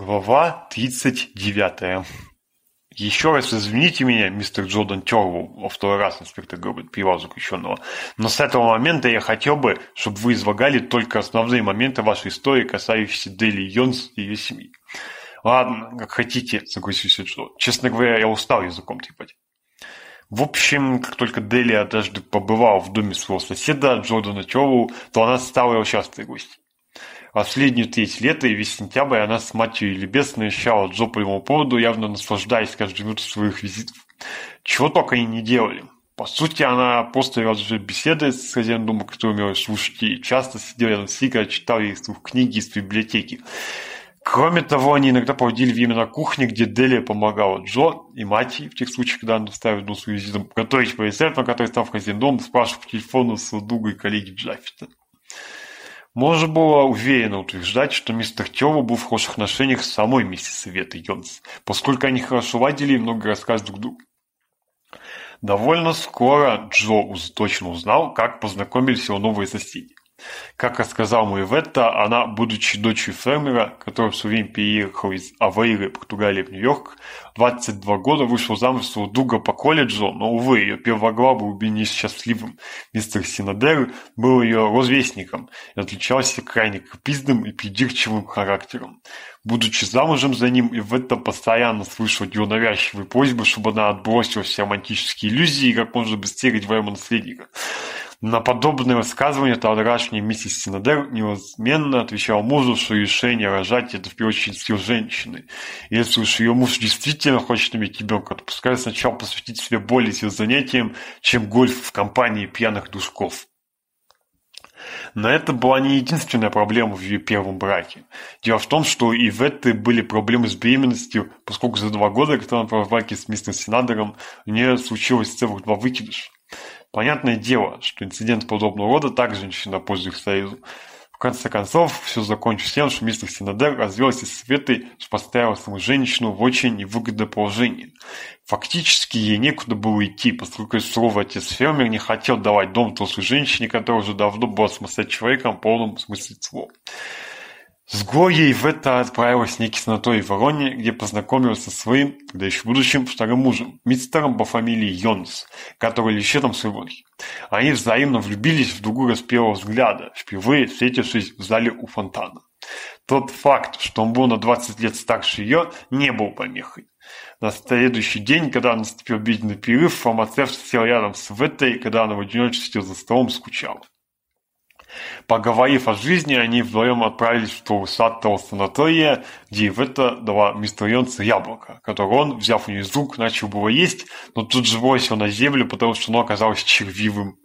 Глава 39. Еще раз извините меня, мистер Джордан Тервул, во второй раз инспектор Гроберт перевал заключенного, но с этого момента я хотел бы, чтобы вы излагали только основные моменты вашей истории, касающиеся Дели Йонс и ее семьи. Ладно, как хотите, согласился Джо. Честно говоря, я устал языком трепать. В общем, как только Дели однажды побывал в доме своего соседа Джордана Тёрву, то она стала его частой гостью последние тысяч лет и весь сентябрь она с матерью небесной вещала Джо по его поводу, явно наслаждаясь каждой минутой своих визитов. Чего только они не делали. По сути, она просто вела же беседы с хозяином дома, который умел слушать, и часто сидела на сигаре, читала их книги из библиотеки. Кроме того, они иногда проводили время на кухне, где Делия помогала Джо и мать в тех случаях, когда она доставила дом с визитом, готовить по на который стал в хозяин дома, спрашивал по телефону с и коллеги Джаффета. Можно было уверенно утверждать, что мистер Тёва был в хороших отношениях с самой миссис Светой Йонс, поскольку они хорошо ладили и много рассказывали друг другу. Довольно скоро Джо точно узнал, как познакомились его новые соседи. Как рассказал мой Ветта, она, будучи дочерью фермера, который в свое время переехал из Авейры, Португалии в Нью-Йорк, 22 года вышла замуж своего друга по колледжу, но, увы, ее первоглавый убил несчастливым мистер Синадер, был ее розвестником и отличался крайне капизным и придирчивым характером. Будучи замужем за ним, и Иветта постоянно слышала ее навязчивые просьбы, чтобы она отбросила все романтические иллюзии и как можно быстрее родила наследника. На подобные высказывания тогдашний миссис Синадер неизменно отвечал мужу, что решение рожать это в первую очередь сил женщины. Если уж ее муж действительно хочет иметь ребенка, то пускай сначала посвятить себе более сил занятиям, чем гольф в компании пьяных душков. Но это была не единственная проблема в ее первом браке. Дело в том, что и в этой были проблемы с беременностью, поскольку за два года, когда она в браке с мистером Синадером, у нее случилось целых два выкидыша. Понятное дело, что инцидент подобного рода также ничего на пользу союзу. В конце концов, все закончилось тем, что мистер синодер развелся с Светой, что поставил саму женщину в очень невыгодное положение. Фактически ей некуда было идти, поскольку суровый отец фермер не хотел давать дом толстой женщине, которая уже давно была самостоятельным человеком, полным смысле слова. С Глоей Ветта отправилась в некий санаторий в Вороне, где познакомилась со своим, да еще будущим, вторым мужем, мистером по фамилии Йонс, который лечил там свой водки. Они взаимно влюбились в другу с первого взгляда, впервые встретившись в зале у фонтана. Тот факт, что он был на 20 лет старше ее, не был помехой. На следующий день, когда наступил обеденный перерыв, фармацевт сел рядом с Веттой, когда она в одиночестве за столом скучала. Поговорив о жизни, они вдвоем отправились в полусатого санатория, где Ивета дала мистерионца яблоко, которое он, взяв у нее из рук, начал было есть, но тут же бросил на землю, потому что оно оказалось червивым.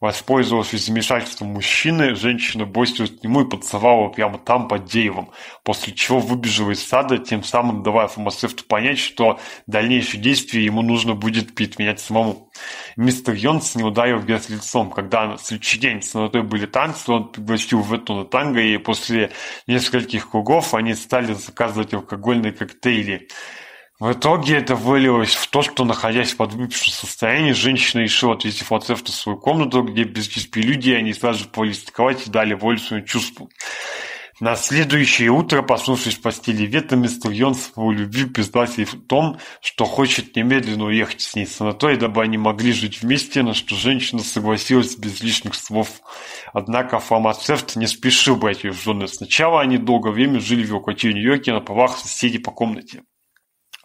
Воспользовалась замешательством мужчины, женщина бросилась к нему и поцеловала прямо там под деревом, после чего выбежала из сада, тем самым давая фармацевту понять, что дальнейшие действия ему нужно будет перетменять самому. Мистер Йонс не ударил в лицом. Когда на следующий день с нотой были танцы, он пригласил в эту на танго, и после нескольких кругов они стали заказывать алкогольные коктейли. В итоге это вылилось в то, что, находясь в подвыпившем состоянии, женщина решила отвезти фарцевта в свою комнату, где без беспилюдии они сразу же полистиковать и дали волю своему чувству. На следующее утро, поснувшись в постели Вета, мистер Йон своего любви признался в том, что хочет немедленно уехать с ней в санаторий, дабы они могли жить вместе, на что женщина согласилась без лишних слов. Однако фармацевт не спешил брать ее в жены. Сначала они долгое время жили в его квартире Нью-Йорке на правах соседей по комнате.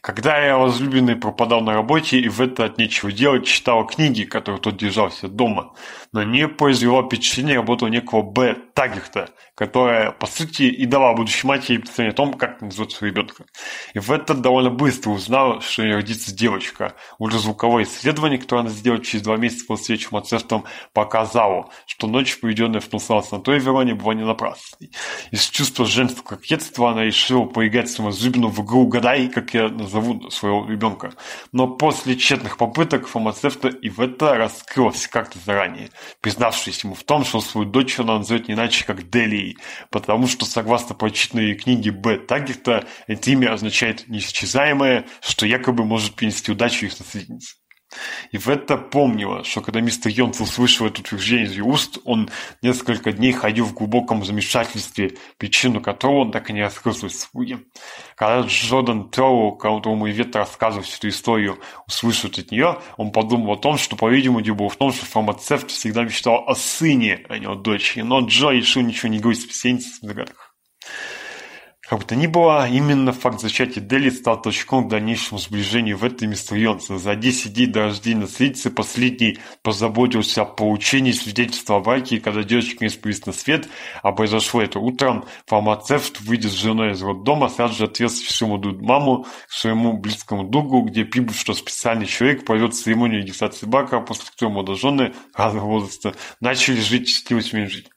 Когда я, возлюбленный, пропадал на работе и в это от нечего делать читал книги, которые тот держался дома, на нее произвело впечатление работу некого Б. Тагихта, которая, по сути, и дала будущей матери представление о том, как называть своего ребенка. И в это довольно быстро узнал, что у нее родится девочка. Уже звуковое исследование, которое она сделала через два месяца после встречи с Мацестом, показало, что ночь, проведенная в Тунсале санатории Вероне, была не напрасной. Из чувства женского кокетства она решила поиграть с Зубину в игру «Гадай, как все-таки своего ребенка. Но после тщетных попыток фармацевта и в это раскрылась как-то заранее, признавшись ему в том, что свою дочь она назовет не иначе, как Делии, потому что, согласно прочитанной книге Б. Тагерта, это имя означает «неисчезаемое», что якобы может принести удачу их наследнице. И в это помнила, что когда мистер Йонс услышал это утверждение из ее уст, он несколько дней ходил в глубоком замешательстве, причину которого он так и не раскрыл свои слуги. Когда Джордан Троллоу, которому ивет рассказывал всю эту историю, услышал от нее, он подумал о том, что, по-видимому, дело было в том, что фармацевт всегда мечтал о сыне, а не о дочери, но Джо решил ничего не говорить с пациентом в догадках. Как бы то ни было, именно факт зачатия Дели стал точком к дальнейшему сближению в этом мистерионце. За 10 дней до на наследницы последний позаботился о получении свидетельства о Вайке, и когда девочка не спустилась на свет, а произошло это утром, фармацевт, выйдя с женой из роддома, сразу же отвез Шиму маму к своему близкому другу, где пишут, что специальный человек проведет церемонию регистрации брака, после которой молодожены разного возраста начали жить счастливой семейной жить.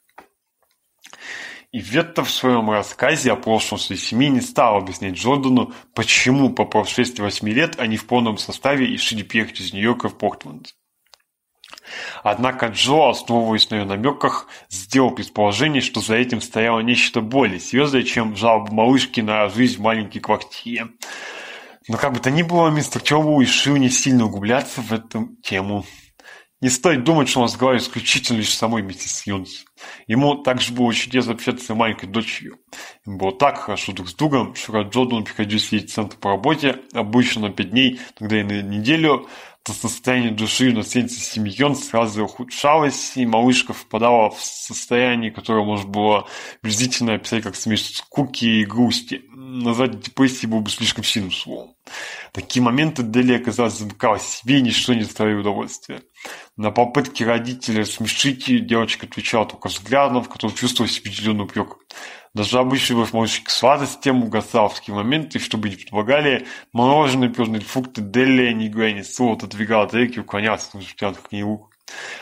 И Ветта в своем рассказе о прошлом своей семьи не стал объяснять Джордану, почему по прошествии восьми лет они в полном составе и решили переехать из Нью-Йорка в Портленд. Однако Джо, основываясь на ее намеках, сделал предположение, что за этим стояло нечто более серьезное, чем жалоба малышки на жизнь в маленькой квартире. Но как бы то ни было, мистер Чоу решил не сильно углубляться в эту тему. Не стоит думать, что он разговаривает исключительно лишь с самой миссис Юнс. Ему также было очень чудесно общаться с маленькой дочерью. Им было так хорошо друг с другом, что когда Джордан приходил сидеть в центр по работе, обычно на пять дней, тогда и на неделю, то состояние души на сердце семьи Йонс сразу ухудшалось, и малышка впадала в состояние, которое можно было приблизительно описать как смесь скуки и грусти. Назвать депрессией было бы слишком сильным словом. Такие моменты дали казалось, замыкалось себе, ничто не доставило удовольствия. На попытки родителей смешить ее девочка отвечала только взглядом, в котором чувствовал себе зеленый упрек. Даже обычный возможность с тем угасал в такие моменты, чтобы не предлагали мороженое, пирожные фрукты, Делия, не говоря ни слова, отодвигала от реки, уклонялся, смотря к ней лук.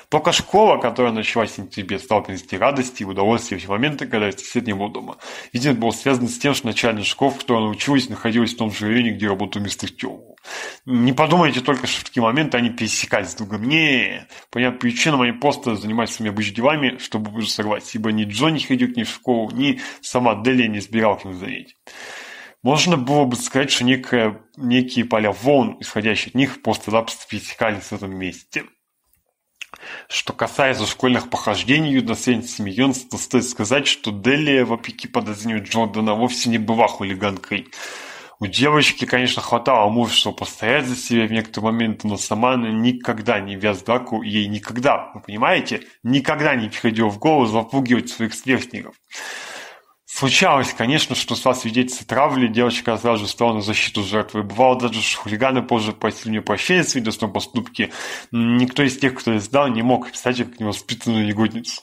Только школа, которая началась внутри стала принести радости и удовольствия в моменты, когда я сосед не был дома. Инцидент был связан с тем, что начальник школы, в которой она училась, находилась в том же районе, где работал мистер Тёму. Не подумайте только, что в такие моменты они пересекались с другом. Не, по причинам они просто занимались своими обычными делами, чтобы уже согласиться, ибо ни Джон не ходил к ней в школу, ни сама Делия не избирал к ним занятий. Можно было бы сказать, что некое, некие поля волн, исходящие от них, просто-напросто пересекались в этом месте. Что касается школьных похождений Юдосен Семьенс, то стоит сказать, что Делия, вопреки подозрению Джордана, вовсе не была хулиганкой. У девочки, конечно, хватало мужества постоять за себя в некоторые моменты, но сама она никогда не вяз драку, и ей никогда, вы понимаете, никогда не приходило в голову запугивать своих сверстников. Случалось, конечно, что став свидетельством травли, девочка сразу стала на защиту жертвы. Бывало даже, что хулиганы позже просили мне прощения в поступки. Никто из тех, кто издал, не мог описать как невоспитанную негодницу.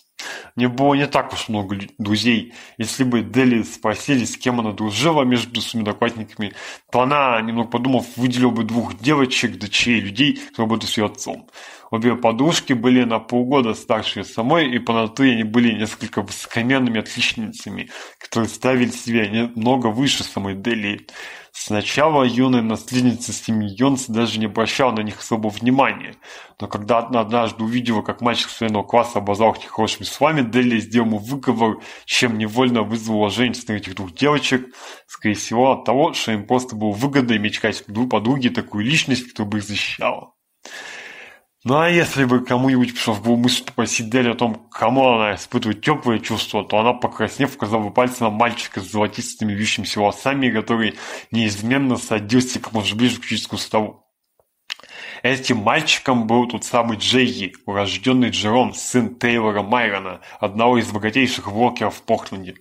Не было не так уж много друзей. Если бы Дели спросили, с кем она дружила между своими одноклассниками, то она, немного подумав, выделила бы двух девочек, дочерей людей, кто работают с ее отцом. Обе подушки были на полгода старше самой, и по натуре они были несколько высокомерными отличницами, которые ставили себя немного выше самой Дели. Сначала юная наследница семьи Йонс даже не обращала на них особого внимания, но когда она однажды увидела, как мальчик своего класса обозвал их нехорошими словами, Дели сделал ему выговор, чем невольно вызвала женщину этих двух девочек, скорее всего от того, что им просто было выгодно иметь в качестве подруги такую личность, которая бы их защищала. Ну а если бы кому-нибудь пришел в голову мысль о том, кому она испытывает теплые чувства, то она, покраснев, указала бы пальцем на мальчика с золотистыми вьющимися волосами, который неизменно садился как можно ближе к физическому столу. Этим мальчиком был тот самый Джейги, урожденный Джером, сын Тейлора Майрона, одного из богатейших вокеров в Портленде.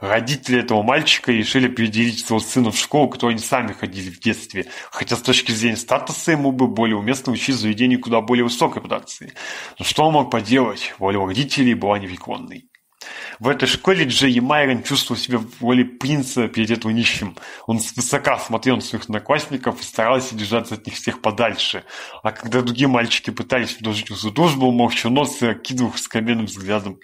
Родители этого мальчика решили переделить своего сына в школу, которой они сами ходили в детстве, хотя с точки зрения статуса ему бы более уместно учить заведение куда более высокой продукции. Но что он мог поделать? Воля родителей была невеконной в этой школе Джей Майрон чувствовал себя в роли принца перед этого нищим. Он высоко смотрел на своих одноклассников и старался держаться от них всех подальше. А когда другие мальчики пытались продолжить свою дружбу, он молчанос и окидывал их с каменным взглядом.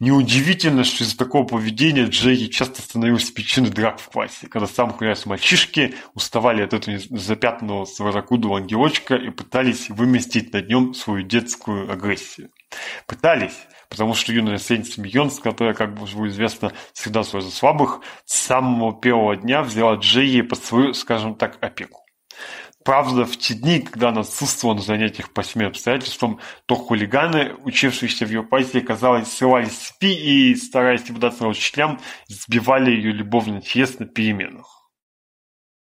Неудивительно, что из-за такого поведения Джерри часто становился причиной драк в классе, когда сам появлялись мальчишки, уставали от этого запятнанного сворокудого ангелочка и пытались выместить на нем свою детскую агрессию. Пытались, потому что юная сень Семьонс, которая, как уже известно, всегда служит слабых, с самого первого дня взяла Джей под свою, скажем так, опеку. Правда, в те дни, когда она отсутствовала на занятиях по семи обстоятельствам, то хулиганы, учившиеся в ее партии, казалось, ссылались спи и, стараясь не податься на учителям, сбивали ее любовный интерес на переменах.